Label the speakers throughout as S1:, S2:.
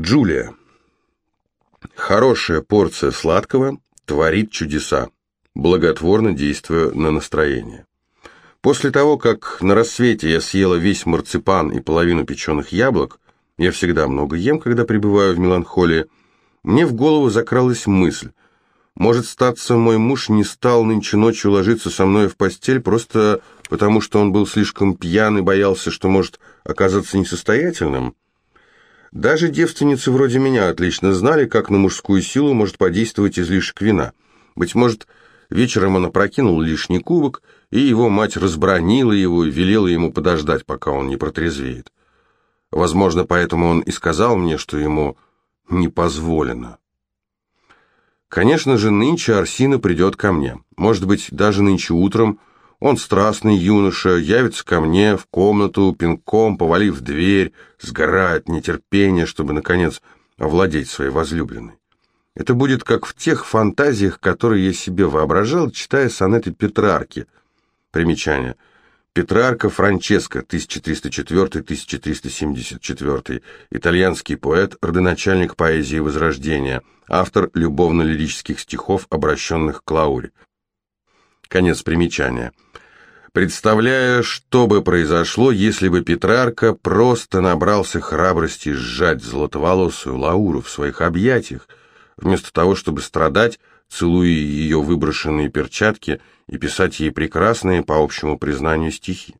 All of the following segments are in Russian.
S1: Джулия. Хорошая порция сладкого творит чудеса, благотворно действуя на настроение. После того, как на рассвете я съела весь марципан и половину печеных яблок, я всегда много ем, когда пребываю в меланхолии, мне в голову закралась мысль, может, статься, мой муж не стал нынче ночью ложиться со мной в постель просто потому, что он был слишком пьян и боялся, что может оказаться несостоятельным? Даже девственницы вроде меня отлично знали, как на мужскую силу может подействовать излишек вина. Быть может, вечером он опрокинул лишний кубок, и его мать разбронила его и велела ему подождать, пока он не протрезвеет. Возможно, поэтому он и сказал мне, что ему не позволено. Конечно же, нынче Арсина придет ко мне. Может быть, даже нынче утром он страстный юноша, явится ко мне в комнату, пинком, повалив дверь, сгорает нетерпение, чтобы, наконец, овладеть своей возлюбленной. Это будет как в тех фантазиях, которые я себе воображал, читая сонеты Петрарки. Примечание – Петрарко Франческо, 1304-1374, итальянский поэт, родоначальник поэзии Возрождения, автор любовно-лирических стихов, обращенных к Лауре. Конец примечания. Представляя, что бы произошло, если бы Петрарка просто набрался храбрости сжать золотоволосую Лауру в своих объятиях, вместо того, чтобы страдать, целуя ее выброшенные перчатки и писать ей прекрасные, по общему признанию, стихи.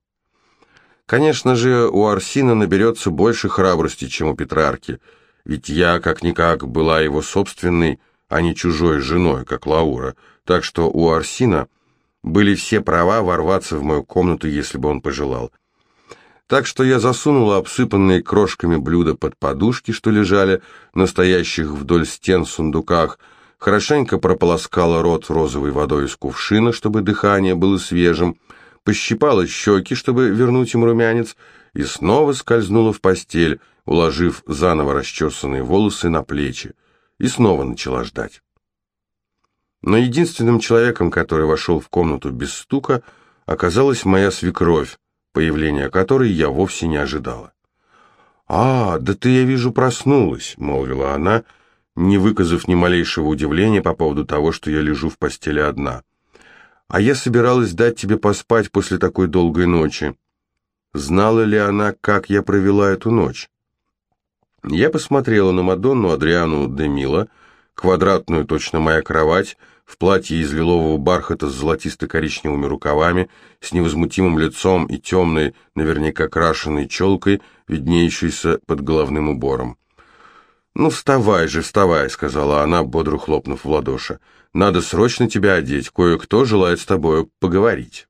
S1: Конечно же, у Арсина наберется больше храбрости, чем у Петрарки, ведь я, как-никак, была его собственной, а не чужой женой, как Лаура, так что у Арсина были все права ворваться в мою комнату, если бы он пожелал. Так что я засунула обсыпанные крошками блюда под подушки, что лежали на стоящих вдоль стен сундуках, хорошенько прополоскала рот розовой водой из кувшина, чтобы дыхание было свежим, пощипала щеки, чтобы вернуть им румянец, и снова скользнула в постель, уложив заново расчесанные волосы на плечи, и снова начала ждать. Но единственным человеком, который вошел в комнату без стука, оказалась моя свекровь, появления которой я вовсе не ожидала. «А, да ты, я вижу, проснулась», — молвила она, — не выказав ни малейшего удивления по поводу того, что я лежу в постели одна. А я собиралась дать тебе поспать после такой долгой ночи. Знала ли она, как я провела эту ночь? Я посмотрела на Мадонну Адриану де Мила, квадратную, точно моя кровать, в платье из лилового бархата с золотисто-коричневыми рукавами, с невозмутимым лицом и темной, наверняка крашеной челкой, виднеющейся под головным убором. «Ну, вставай же, вставай», — сказала она, бодро хлопнув в ладоши. «Надо срочно тебя одеть, кое-кто желает с тобой поговорить».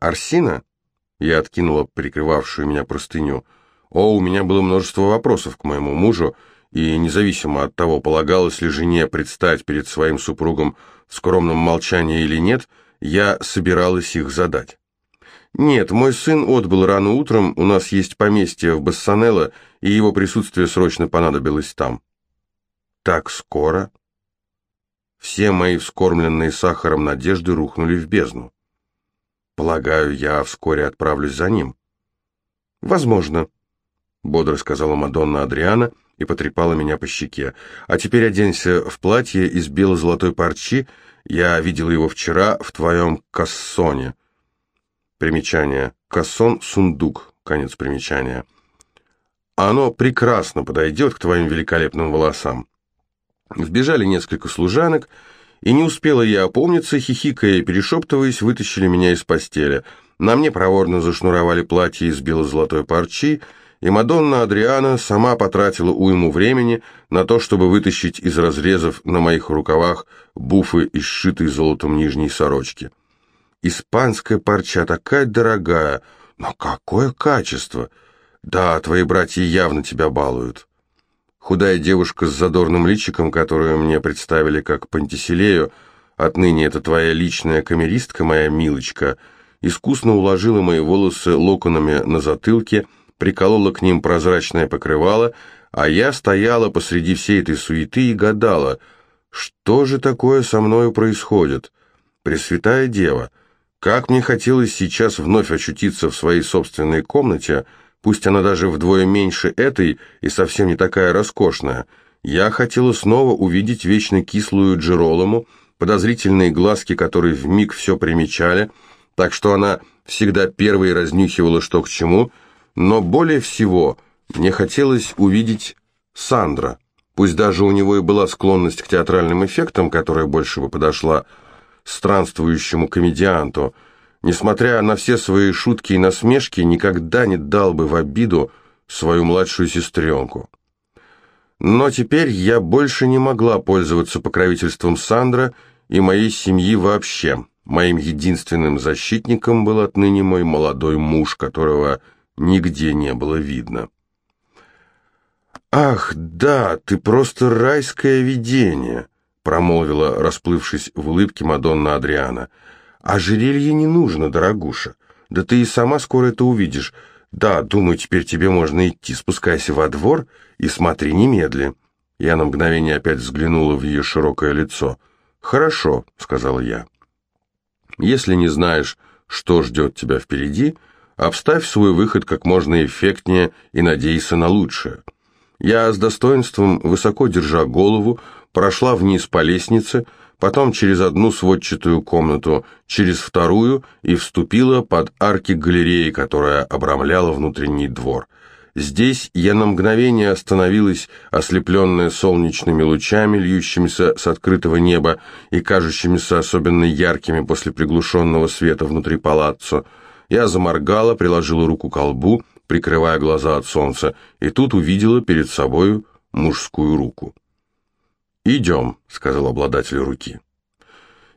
S1: «Арсина?» — я откинула прикрывавшую меня простыню. «О, у меня было множество вопросов к моему мужу, и независимо от того, полагалось ли жене предстать перед своим супругом в скромном молчании или нет, я собиралась их задать». «Нет, мой сын отбыл рано утром, у нас есть поместье в Бассанелло, и его присутствие срочно понадобилось там». «Так скоро?» Все мои вскормленные сахаром надежды рухнули в бездну. «Полагаю, я вскоре отправлюсь за ним». «Возможно», — бодро сказала Мадонна Адриана и потрепала меня по щеке. «А теперь оденься в платье из бело-золотой парчи, я видел его вчера в твоем кассоне». Примечание. Кассон сундук. Конец примечания. Оно прекрасно подойдет к твоим великолепным волосам. Вбежали несколько служанок, и не успела я опомниться, хихикая и перешептываясь, вытащили меня из постели. На мне проворно зашнуровали платье из бело-золотой парчи, и Мадонна Адриана сама потратила уйму времени на то, чтобы вытащить из разрезов на моих рукавах буфы из сшитой золотом нижней сорочки. Испанская парча такая дорогая, но какое качество! Да, твои братья явно тебя балуют. Худая девушка с задорным личиком, которую мне представили как Пантиселею, отныне это твоя личная камеристка, моя милочка, искусно уложила мои волосы локонами на затылке, приколола к ним прозрачное покрывало, а я стояла посреди всей этой суеты и гадала, что же такое со мною происходит. Пресвятая Дева — как мне хотелось сейчас вновь очутиться в своей собственной комнате, пусть она даже вдвое меньше этой и совсем не такая роскошная. Я хотела снова увидеть вечно кислую Джеролому, подозрительные глазки, которые вмиг все примечали, так что она всегда первой разнюхивала что к чему, но более всего мне хотелось увидеть Сандра. Пусть даже у него и была склонность к театральным эффектам, которая больше бы подошла странствующему комедианту, несмотря на все свои шутки и насмешки, никогда не дал бы в обиду свою младшую сестренку. Но теперь я больше не могла пользоваться покровительством Сандра и моей семьи вообще. Моим единственным защитником был отныне мой молодой муж, которого нигде не было видно. «Ах, да, ты просто райское видение!» промолвила, расплывшись в улыбке Мадонна Адриана. «Ожерелье не нужно, дорогуша. Да ты и сама скоро это увидишь. Да, думаю, теперь тебе можно идти. Спускайся во двор и смотри немедли». Я на мгновение опять взглянула в ее широкое лицо. «Хорошо», — сказала я. «Если не знаешь, что ждет тебя впереди, обставь свой выход как можно эффектнее и надейся на лучшее». Я с достоинством, высоко держа голову, прошла вниз по лестнице, потом через одну сводчатую комнату, через вторую и вступила под арки галереи, которая обрамляла внутренний двор. Здесь я на мгновение остановилась, ослепленная солнечными лучами, льющимися с открытого неба и кажущимися особенно яркими после приглушенного света внутри палаццо. Я заморгала, приложила руку к колбу, прикрывая глаза от солнца, и тут увидела перед собою мужскую руку. «Идем», — сказал обладатель руки.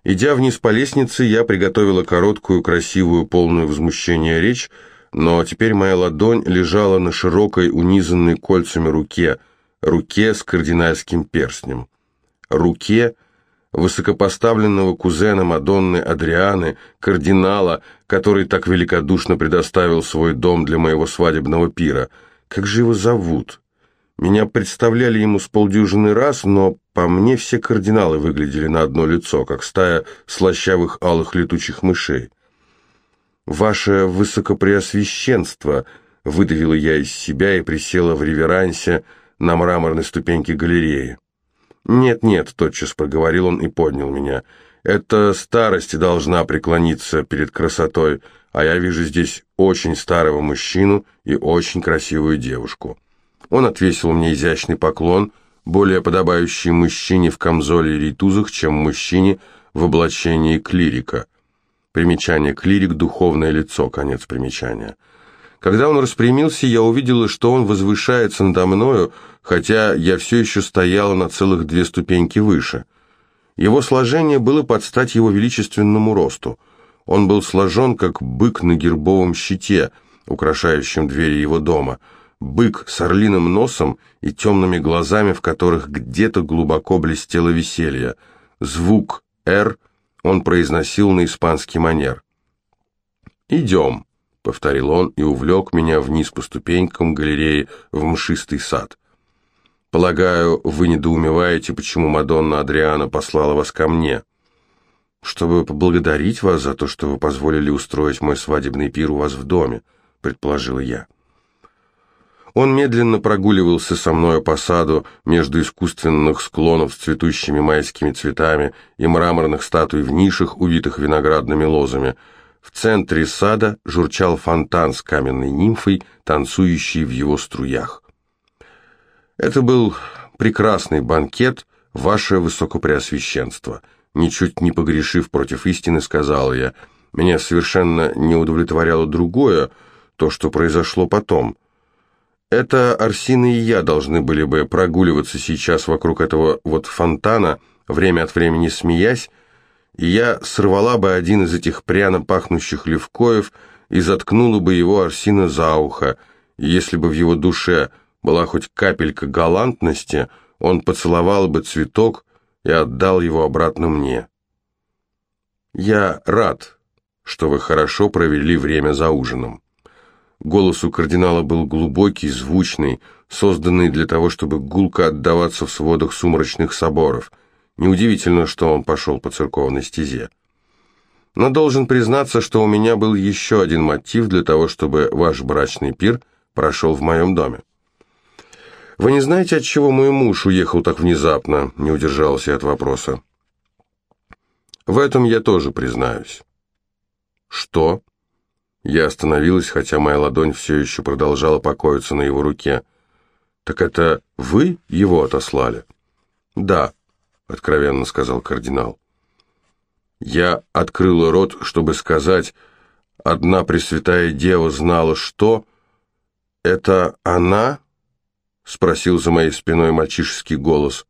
S1: Идя вниз по лестнице, я приготовила короткую, красивую, полную возмущения речь, но теперь моя ладонь лежала на широкой, унизанной кольцами руке, руке с кардинальским перстнем. Руке высокопоставленного кузена Мадонны Адрианы, кардинала, который так великодушно предоставил свой дом для моего свадебного пира. Как же его зовут? Меня представляли ему с полдюжины раз, но по мне все кардиналы выглядели на одно лицо, как стая слащавых алых летучих мышей. «Ваше высокопреосвященство!» — выдавила я из себя и присела в реверансе на мраморной ступеньке галереи. «Нет-нет», — тотчас проговорил он и поднял меня. «Это старость должна преклониться перед красотой, а я вижу здесь очень старого мужчину и очень красивую девушку». Он отвесил мне изящный поклон, более подобающий мужчине в камзоле и ритузах, чем мужчине в облачении клирика. Примечание «клирик» — духовное лицо, конец примечания. Когда он распрямился, я увидела, что он возвышается надо мною, хотя я все еще стояла на целых две ступеньки выше. Его сложение было под стать его величественному росту. Он был сложен, как бык на гербовом щите, украшающем двери его дома — бык с орлиным носом и темными глазами, в которых где-то глубоко блестело веселье. Звук «Р» он произносил на испанский манер. «Идем», — повторил он и увлек меня вниз по ступенькам галереи в мшистый сад. «Полагаю, вы недоумеваете, почему Мадонна Адриана послала вас ко мне?» «Чтобы поблагодарить вас за то, что вы позволили устроить мой свадебный пир у вас в доме», — предположил я. Он медленно прогуливался со мною по саду между искусственных склонов с цветущими майскими цветами и мраморных статуй в нишах, увитых виноградными лозами. В центре сада журчал фонтан с каменной нимфой, танцующей в его струях. Это был прекрасный банкет, ваше высокопреосвященство. Ничуть не погрешив против истины, сказал я. Меня совершенно не удовлетворяло другое, то, что произошло потом — это Арсина и я должны были бы прогуливаться сейчас вокруг этого вот фонтана, время от времени смеясь, и я сорвала бы один из этих пряно пахнущих левкоев и заткнула бы его Арсина за ухо, если бы в его душе была хоть капелька галантности, он поцеловал бы цветок и отдал его обратно мне. Я рад, что вы хорошо провели время за ужином. Голос у кардинала был глубокий, звучный, созданный для того, чтобы гулко отдаваться в сводах сумрачных соборов. Неудивительно, что он пошел по церковной стезе. Но должен признаться, что у меня был еще один мотив для того, чтобы ваш брачный пир прошел в моем доме. «Вы не знаете, от чего мой муж уехал так внезапно?» — не удержался от вопроса. «В этом я тоже признаюсь». «Что?» Я остановилась, хотя моя ладонь все еще продолжала покоиться на его руке. «Так это вы его отослали?» «Да», — откровенно сказал кардинал. Я открыла рот, чтобы сказать, одна Пресвятая Дева знала, что... «Это она?» — спросил за моей спиной мальчишеский голос.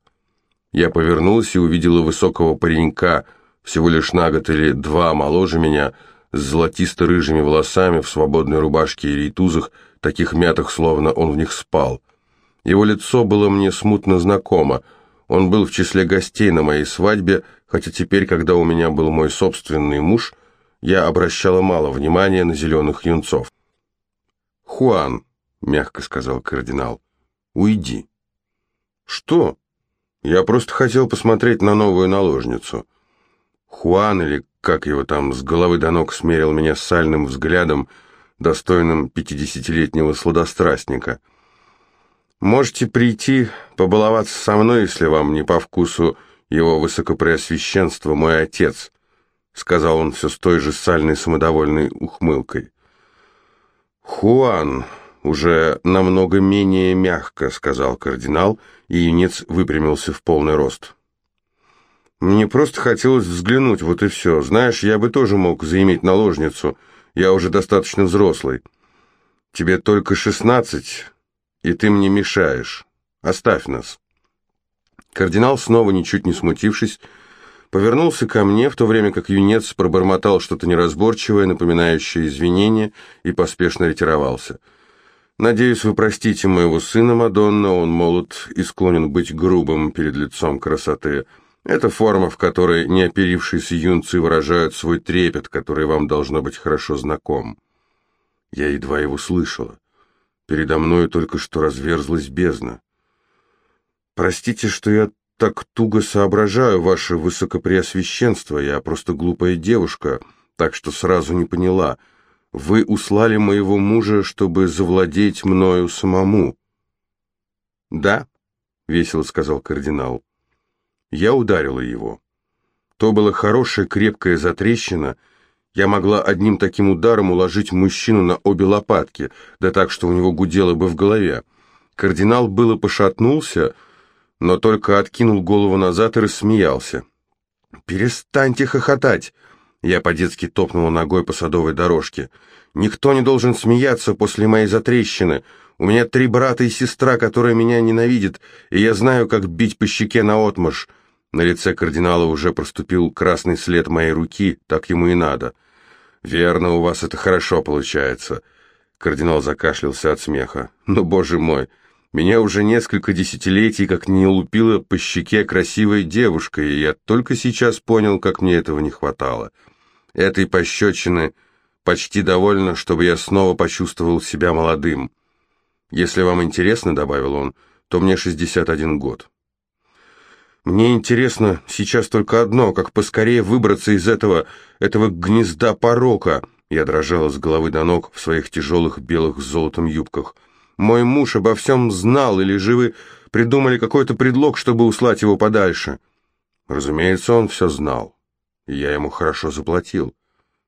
S1: Я повернулась и увидела высокого паренька, всего лишь на год или два моложе меня, с золотисто-рыжими волосами, в свободной рубашке и рейтузах, таких мятых, словно он в них спал. Его лицо было мне смутно знакомо. Он был в числе гостей на моей свадьбе, хотя теперь, когда у меня был мой собственный муж, я обращала мало внимания на зеленых юнцов. «Хуан», — мягко сказал кардинал, — «уйди». «Что?» «Я просто хотел посмотреть на новую наложницу». Хуан, или как его там, с головы до ног смерил меня сальным взглядом, достойным пятидесятилетнего сладострастника. «Можете прийти побаловаться со мной, если вам не по вкусу его высокопреосвященство, мой отец», сказал он все с той же сальной самодовольной ухмылкой. «Хуан, уже намного менее мягко», — сказал кардинал, и юнец выпрямился в полный рост. Мне просто хотелось взглянуть, вот и все. Знаешь, я бы тоже мог заиметь наложницу. Я уже достаточно взрослый. Тебе только шестнадцать, и ты мне мешаешь. Оставь нас». Кардинал, снова ничуть не смутившись, повернулся ко мне, в то время как юнец пробормотал что-то неразборчивое, напоминающее извинение, и поспешно ретировался. «Надеюсь, вы простите моего сына, Мадонна, он молод и склонен быть грубым перед лицом красоты». Это форма, в которой неоперившиеся юнцы выражают свой трепет, который вам должно быть хорошо знаком. Я едва его слышала. Передо мною только что разверзлась бездна. Простите, что я так туго соображаю, ваше высокопреосвященство, я просто глупая девушка, так что сразу не поняла. Вы услали моего мужа, чтобы завладеть мною самому. Да, весело сказал кардинал. Я ударила его. То была хорошая крепкая затрещина. Я могла одним таким ударом уложить мужчину на обе лопатки, да так, что у него гудело бы в голове. Кардинал было пошатнулся, но только откинул голову назад и рассмеялся. «Перестаньте хохотать!» Я по-детски топнула ногой по садовой дорожке. «Никто не должен смеяться после моей затрещины. У меня три брата и сестра, которые меня ненавидят, и я знаю, как бить по щеке наотмашь. На лице кардинала уже проступил красный след моей руки, так ему и надо. «Верно, у вас это хорошо получается». Кардинал закашлялся от смеха. «Но, боже мой, меня уже несколько десятилетий как не лупила по щеке красивая девушка, и я только сейчас понял, как мне этого не хватало. Этой пощечины почти довольно, чтобы я снова почувствовал себя молодым. Если вам интересно, — добавил он, — то мне 61 год». Мне интересно сейчас только одно, как поскорее выбраться из этого, этого гнезда порока. Я дрожала с головы до ног в своих тяжелых белых с золотом юбках. Мой муж обо всем знал, или же вы придумали какой-то предлог, чтобы услать его подальше? Разумеется, он все знал. Я ему хорошо заплатил.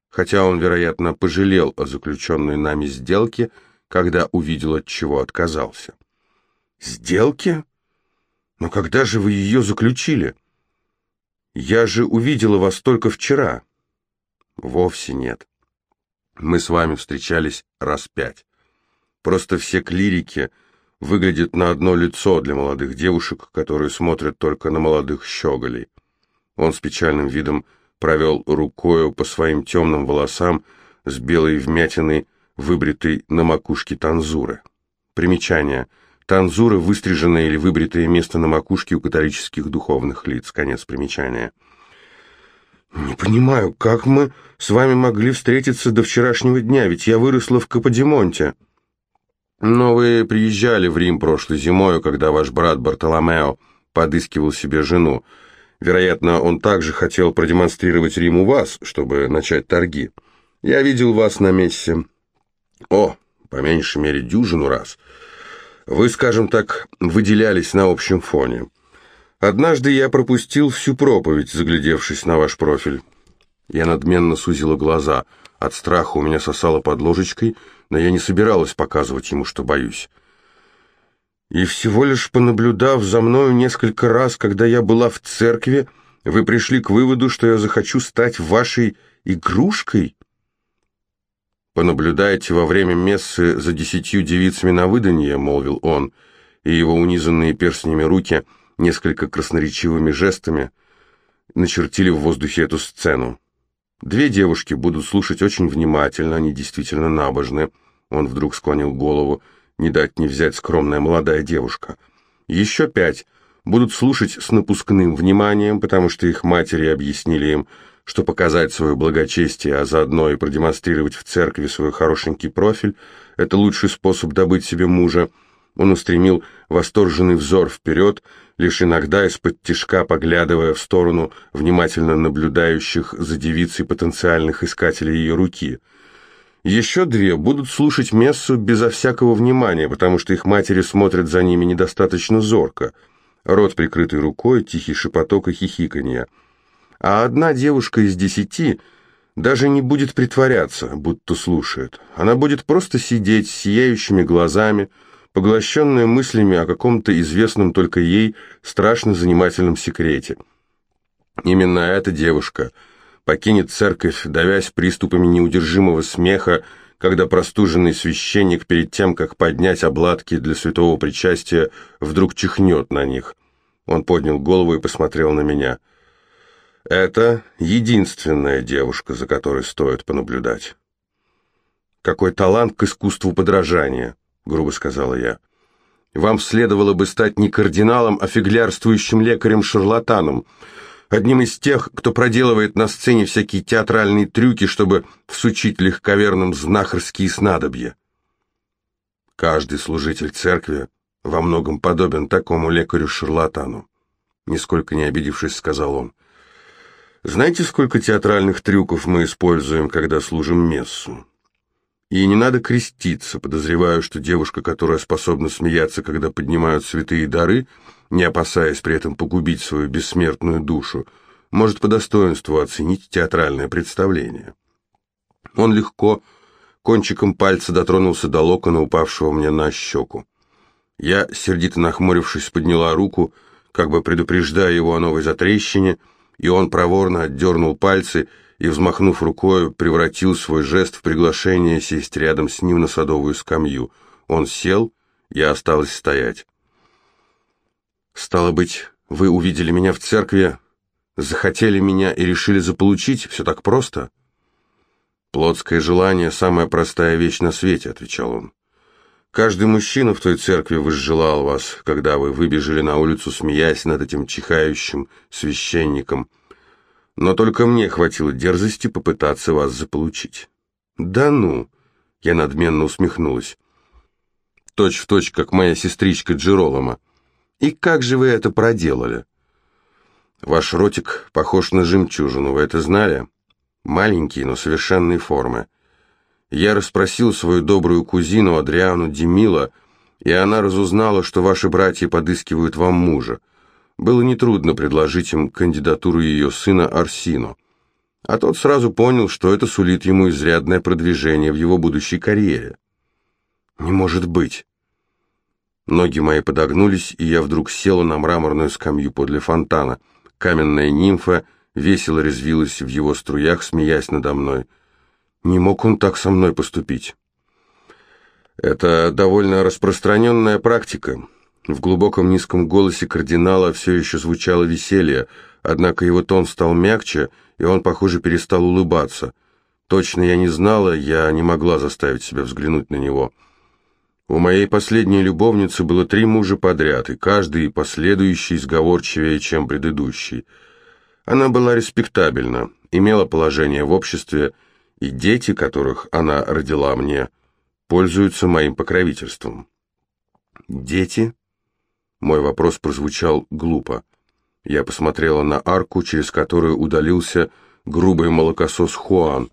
S1: Хотя он, вероятно, пожалел о заключенной нами сделке, когда увидел, от чего отказался. «Сделки?» Но когда же вы ее заключили? Я же увидела вас только вчера. Вовсе нет. Мы с вами встречались раз пять. Просто все клирики выглядят на одно лицо для молодых девушек, которые смотрят только на молодых щеголей. Он с печальным видом провел рукою по своим темным волосам с белой вмятиной, выбритой на макушке танзуры. Примечание – Танзура – выстриженное или выбритое место на макушке у католических духовных лиц. Конец примечания. «Не понимаю, как мы с вами могли встретиться до вчерашнего дня, ведь я выросла в Каподимонте». «Но вы приезжали в Рим прошлой зимой, когда ваш брат Бартоломео подыскивал себе жену. Вероятно, он также хотел продемонстрировать Рим у вас, чтобы начать торги. Я видел вас на мессе. О, по меньшей мере дюжину раз. Вы, скажем так, выделялись на общем фоне. Однажды я пропустил всю проповедь, заглядевшись на ваш профиль. Я надменно сузила глаза. От страха у меня сосало под ложечкой, но я не собиралась показывать ему, что боюсь. И всего лишь понаблюдав за мною несколько раз, когда я была в церкви, вы пришли к выводу, что я захочу стать вашей игрушкой? «Понаблюдайте во время мессы за десятью девицами на выданье», — молвил он, и его унизанные перстнями руки несколько красноречивыми жестами начертили в воздухе эту сцену. Две девушки будут слушать очень внимательно, они действительно набожны. Он вдруг склонил голову, не дать не взять скромная молодая девушка. Еще пять будут слушать с напускным вниманием, потому что их матери объяснили им, что показать свое благочестие, а заодно и продемонстрировать в церкви свой хорошенький профиль – это лучший способ добыть себе мужа. Он устремил восторженный взор вперед, лишь иногда из-под тишка поглядывая в сторону внимательно наблюдающих за девицей потенциальных искателей ее руки. Еще две будут слушать мессу безо всякого внимания, потому что их матери смотрят за ними недостаточно зорко. Рот прикрытый рукой, тихий шепоток и хихиканье – а одна девушка из десяти даже не будет притворяться, будто слушает. Она будет просто сидеть с сияющими глазами, поглощенная мыслями о каком-то известном только ей страшно занимательном секрете. Именно эта девушка покинет церковь, давясь приступами неудержимого смеха, когда простуженный священник перед тем, как поднять обладки для святого причастия, вдруг чихнет на них. Он поднял голову и посмотрел на меня – это единственная девушка, за которой стоит понаблюдать. «Какой талант к искусству подражания», — грубо сказала я. «Вам следовало бы стать не кардиналом, а фиглярствующим лекарем-шарлатаном, одним из тех, кто проделывает на сцене всякие театральные трюки, чтобы всучить легковерным знахарские снадобья. Каждый служитель церкви во многом подобен такому лекарю-шарлатану», нисколько не обидевшись, сказал он. Знаете, сколько театральных трюков мы используем, когда служим мессу? И не надо креститься, подозреваю, что девушка, которая способна смеяться, когда поднимают святые дары, не опасаясь при этом погубить свою бессмертную душу, может по достоинству оценить театральное представление. Он легко, кончиком пальца дотронулся до локона, упавшего мне на щеку. Я, сердито нахмурившись, подняла руку, как бы предупреждая его о новой затрещине, и он проворно отдернул пальцы и, взмахнув рукой, превратил свой жест в приглашение сесть рядом с ним на садовую скамью. Он сел, я осталась стоять. «Стало быть, вы увидели меня в церкви, захотели меня и решили заполучить? Все так просто?» «Плотское желание – самая простая вещь на свете», – отвечал он. «Каждый мужчина в той церкви возжелал вас, когда вы выбежали на улицу, смеясь над этим чихающим священником. Но только мне хватило дерзости попытаться вас заполучить». «Да ну!» – я надменно усмехнулась. «Точь в точь, как моя сестричка Джеролома. И как же вы это проделали?» «Ваш ротик похож на жемчужину, вы это знали?» «Маленький, но совершенной формы». Я расспросил свою добрую кузину Адриану Демила, и она разузнала, что ваши братья подыскивают вам мужа. Было нетрудно предложить им кандидатуру ее сына Арсино. А тот сразу понял, что это сулит ему изрядное продвижение в его будущей карьере. «Не может быть!» Ноги мои подогнулись, и я вдруг села на мраморную скамью подле фонтана. Каменная нимфа весело резвилась в его струях, смеясь надо мной – не мог он так со мной поступить. Это довольно распространенная практика. В глубоком низком голосе кардинала все еще звучало веселье, однако его тон стал мягче, и он, похоже, перестал улыбаться. Точно я не знала, я не могла заставить себя взглянуть на него. У моей последней любовницы было три мужа подряд, и каждый последующий сговорчивее, чем предыдущий. Она была респектабельна, имела положение в обществе, и дети, которых она родила мне, пользуются моим покровительством. Дети? Мой вопрос прозвучал глупо. Я посмотрела на арку, через которую удалился грубый молокосос Хуан.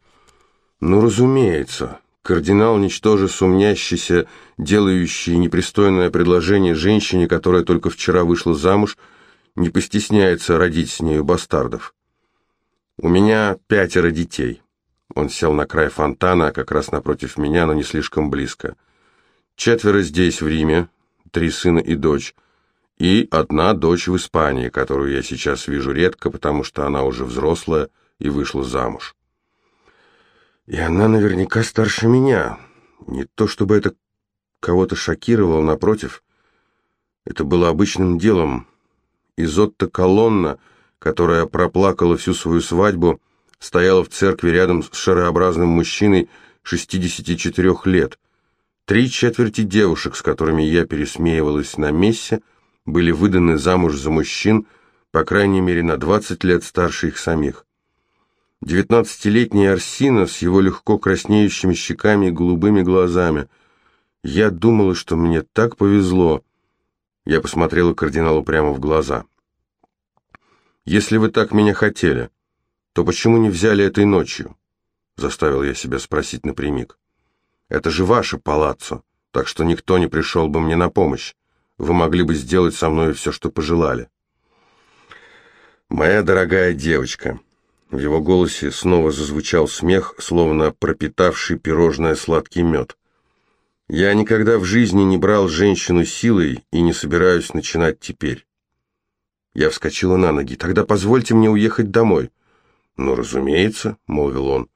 S1: Ну, разумеется, Кардинал, ничтоже сумнящийся, делающий непристойное предложение женщине, которая только вчера вышла замуж, не постесняется родить с нею бастардов. У меня пятеро детей. Он сел на край фонтана, как раз напротив меня, но не слишком близко. Четверо здесь, в Риме, три сына и дочь, и одна дочь в Испании, которую я сейчас вижу редко, потому что она уже взрослая и вышла замуж. И она наверняка старше меня. Не то чтобы это кого-то шокировало, напротив. Это было обычным делом. Изотта Колонна, которая проплакала всю свою свадьбу, стояла в церкви рядом с шарообразным мужчиной 64 лет. Три четверти девушек, с которыми я пересмеивалась на мессе, были выданы замуж за мужчин, по крайней мере, на 20 лет старше их самих. Девятнадцатилетний Арсина с его легко краснеющими щеками и голубыми глазами. Я думала, что мне так повезло. Я посмотрела кардиналу прямо в глаза. «Если вы так меня хотели, то почему не взяли этой ночью?» Заставил я себя спросить напрямик. «Это же ваше палаццо, так что никто не пришел бы мне на помощь. Вы могли бы сделать со мной все, что пожелали». «Моя дорогая девочка», в его голосе снова зазвучал смех, словно пропитавший пирожное сладкий мед. «Я никогда в жизни не брал женщину силой и не собираюсь начинать теперь». Я вскочила на ноги. «Тогда позвольте мне уехать домой». «Ну, разумеется», — молвил он.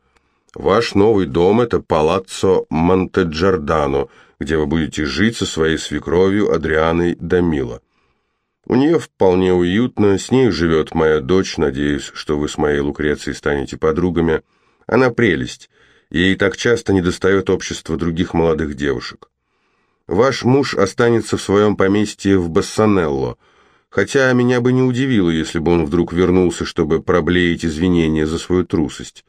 S1: «Ваш новый дом — это палаццо Монтеджардано, где вы будете жить со своей свекровью Адрианой Дамила. У нее вполне уютно, с ней живет моя дочь, надеюсь, что вы с моей Лукрецией станете подругами. Она прелесть, ей так часто недостает общества других молодых девушек. Ваш муж останется в своем поместье в Бассанелло, хотя меня бы не удивило, если бы он вдруг вернулся, чтобы проблеять извинения за свою трусость.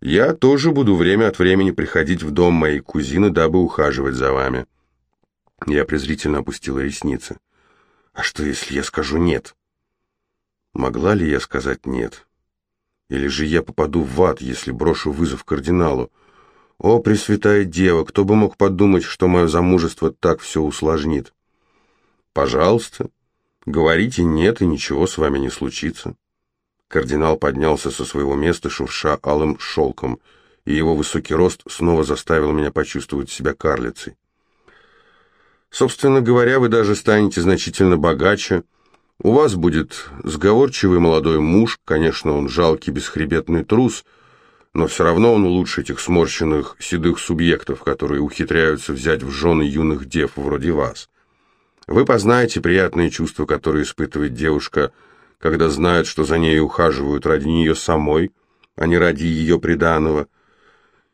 S1: Я тоже буду время от времени приходить в дом моей кузины, дабы ухаживать за вами». Я презрительно опустила ресницы. А что, если я скажу «нет»? Могла ли я сказать «нет»? Или же я попаду в ад, если брошу вызов кардиналу? О, Пресвятая Дева, кто бы мог подумать, что мое замужество так все усложнит? Пожалуйста, говорите «нет», и ничего с вами не случится. Кардинал поднялся со своего места, шурша алым шелком, и его высокий рост снова заставил меня почувствовать себя карлицей. Собственно говоря, вы даже станете значительно богаче. У вас будет сговорчивый молодой муж, конечно, он жалкий бесхребетный трус, но все равно он лучше этих сморщенных седых субъектов, которые ухитряются взять в жены юных дев вроде вас. Вы познаете приятные чувства, которые испытывает девушка, когда знает, что за ней ухаживают ради нее самой, а не ради ее приданого,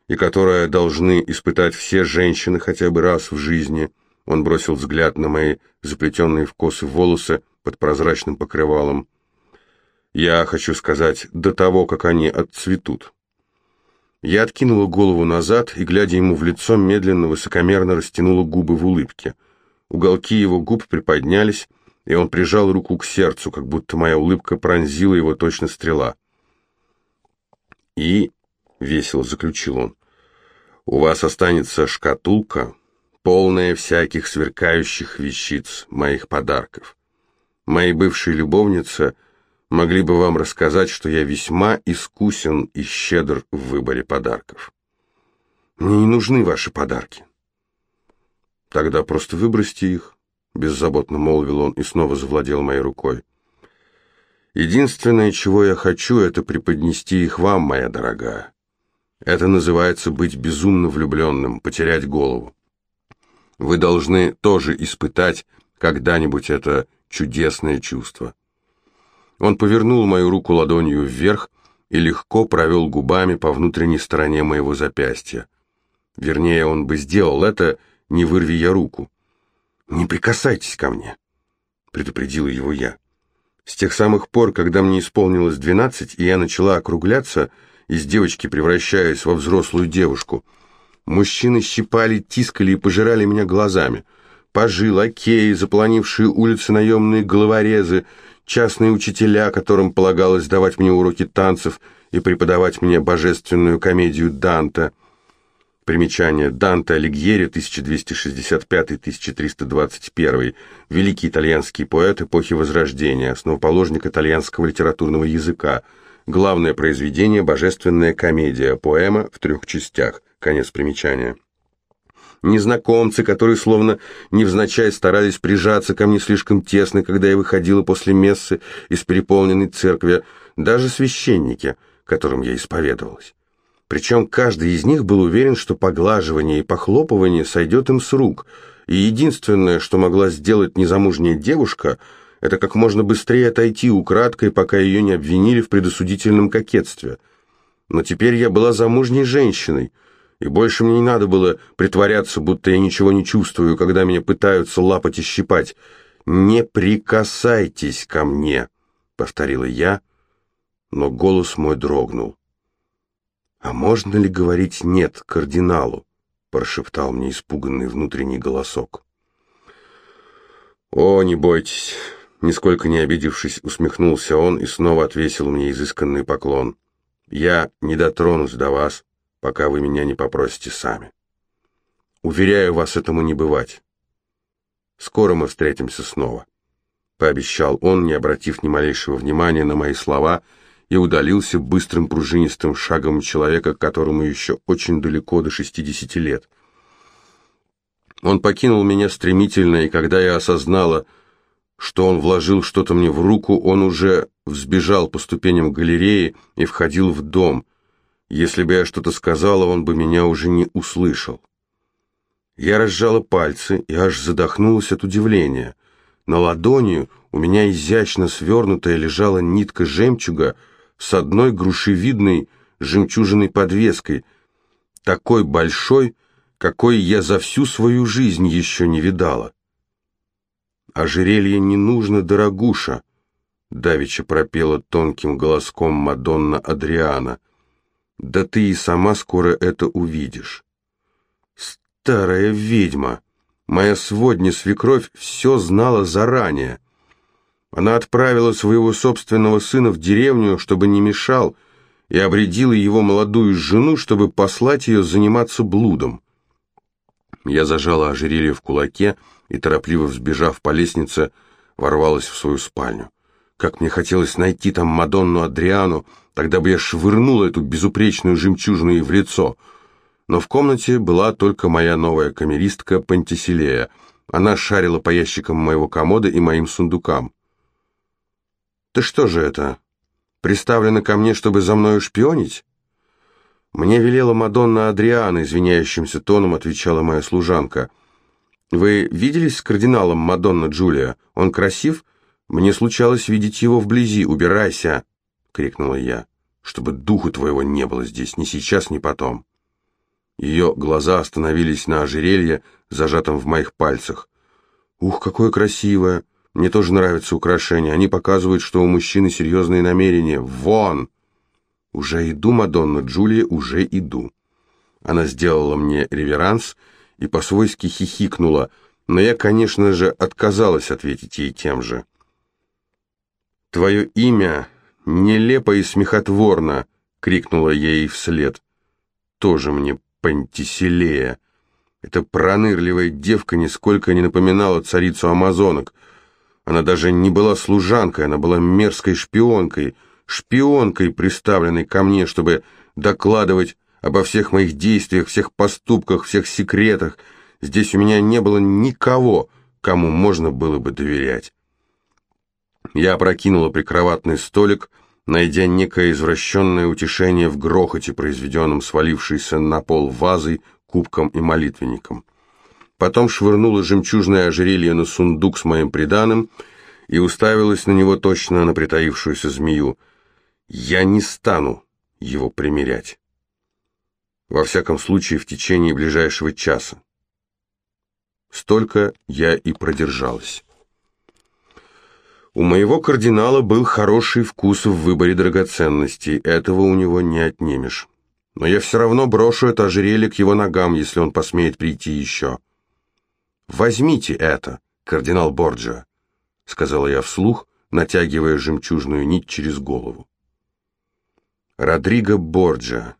S1: и которое должны испытать все женщины хотя бы раз в жизни – он бросил взгляд на мои заплетенные в косы волосы под прозрачным покрывалом. Я хочу сказать, до того, как они отцветут. Я откинула голову назад и, глядя ему в лицо, медленно, высокомерно растянула губы в улыбке. Уголки его губ приподнялись, и он прижал руку к сердцу, как будто моя улыбка пронзила его точно стрела. «И», — весело заключил он, — «у вас останется шкатулка, полная всяких сверкающих вещиц, моих подарков. Мои бывшие любовницы могли бы вам рассказать, что я весьма искусен и щедр в выборе подарков. Мне не нужны ваши подарки. Тогда просто выбросьте их, беззаботно молвил он и снова завладел моей рукой. Единственное, чего я хочу, это преподнести их вам, моя дорогая. Это называется быть безумно влюбленным, потерять голову. Вы должны тоже испытать когда-нибудь это чудесное чувство. Он повернул мою руку ладонью вверх и легко провел губами по внутренней стороне моего запястья. Вернее, он бы сделал это, не вырви я руку. «Не прикасайтесь ко мне», — предупредила его я. С тех самых пор, когда мне исполнилось двенадцать, и я начала округляться, из девочки превращаясь во взрослую девушку — Мужчины щипали, тискали и пожирали меня глазами. Пажи, лакеи, заполонившие улицы наемные головорезы, частные учителя, которым полагалось давать мне уроки танцев и преподавать мне божественную комедию Данта. Примечание. Данте Алигьери, 1265-1321. Великий итальянский поэт эпохи Возрождения, основоположник итальянского литературного языка. Главное произведение «Божественная комедия», поэма в трех частях. Конец примечания. Незнакомцы, которые словно невзначай старались прижаться ко мне слишком тесно, когда я выходила после мессы из переполненной церкви, даже священники, которым я исповедовалась. Причем каждый из них был уверен, что поглаживание и похлопывание сойдет им с рук, и единственное, что могла сделать незамужняя девушка, это как можно быстрее отойти украдкой, пока ее не обвинили в предосудительном кокетстве. Но теперь я была замужней женщиной, и больше мне не надо было притворяться, будто я ничего не чувствую, когда меня пытаются лапать и щипать. «Не прикасайтесь ко мне», — повторила я, но голос мой дрогнул. «А можно ли говорить «нет» кардиналу?» — прошептал мне испуганный внутренний голосок. «О, не бойтесь!» — нисколько не обидевшись, усмехнулся он и снова отвесил мне изысканный поклон. «Я не дотронусь до вас, пока вы меня не попросите сами. Уверяю вас, этому не бывать. Скоро мы встретимся снова», — пообещал он, не обратив ни малейшего внимания на мои слова — и удалился быстрым пружинистым шагом человека, которому еще очень далеко до 60 лет. Он покинул меня стремительно, и когда я осознала, что он вложил что-то мне в руку, он уже взбежал по ступеням галереи и входил в дом. Если бы я что-то сказала, он бы меня уже не услышал. Я разжала пальцы и аж задохнулась от удивления. На ладони у меня изящно свернутая лежала нитка жемчуга — с одной грушевидной жемчужиной подвеской, такой большой, какой я за всю свою жизнь еще не видала. «Ожерелье не нужно, дорогуша», — давеча пропела тонким голоском Мадонна Адриана. «Да ты и сама скоро это увидишь». «Старая ведьма! Моя сводня-свекровь все знала заранее. Она отправила своего собственного сына в деревню, чтобы не мешал, и обредила его молодую жену, чтобы послать ее заниматься блудом. Я зажала ожерелье в кулаке и, торопливо взбежав по лестнице, ворвалась в свою спальню. Как мне хотелось найти там Мадонну Адриану, тогда бы я швырнула эту безупречную жемчужину ей в лицо. Но в комнате была только моя новая камеристка Пантиселея. Она шарила по ящикам моего комода и моим сундукам. «Ты что же это, приставлена ко мне, чтобы за мною шпионить?» «Мне велела Мадонна Адриана», — извиняющимся тоном отвечала моя служанка. «Вы виделись с кардиналом Мадонна Джулия? Он красив? Мне случалось видеть его вблизи. Убирайся!» — крикнула я. «Чтобы духу твоего не было здесь, ни сейчас, ни потом». Ее глаза остановились на ожерелье, зажатом в моих пальцах. «Ух, какое красивое! Мне тоже нравятся украшения. Они показывают, что у мужчины серьезные намерения. Вон! Уже иду, Мадонна Джулия, уже иду. Она сделала мне реверанс и по-свойски хихикнула, но я, конечно же, отказалась ответить ей тем же. «Твое имя нелепо и смехотворно!» — крикнула ей вслед. «Тоже мне Пантиселея!» Эта пронырливая девка нисколько не напоминала царицу амазонок — она даже не была служанкой, она была мерзкой шпионкой, шпионкой, приставленной ко мне, чтобы докладывать обо всех моих действиях, всех поступках, всех секретах. Здесь у меня не было никого, кому можно было бы доверять. Я опрокинула прикроватный столик, найдя некое извращенное утешение в грохоте, произведенном свалившейся на пол вазой, кубком и молитвенником потом швырнула жемчужное ожерелье на сундук с моим приданым и уставилась на него точно на притаившуюся змею. Я не стану его примерять. Во всяком случае, в течение ближайшего часа. Столько я и продержалась. У моего кардинала был хороший вкус в выборе драгоценностей, этого у него не отнимешь. Но я все равно брошу это ожерелье к его ногам, если он посмеет прийти еще. «Возьмите это, кардинал Борджиа», — сказала я вслух, натягивая жемчужную нить через голову. Родриго Борджиа.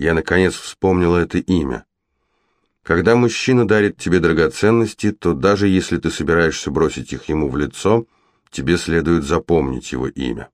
S1: Я, наконец, вспомнила это имя. Когда мужчина дарит тебе драгоценности, то даже если ты собираешься бросить их ему в лицо, тебе следует запомнить его имя.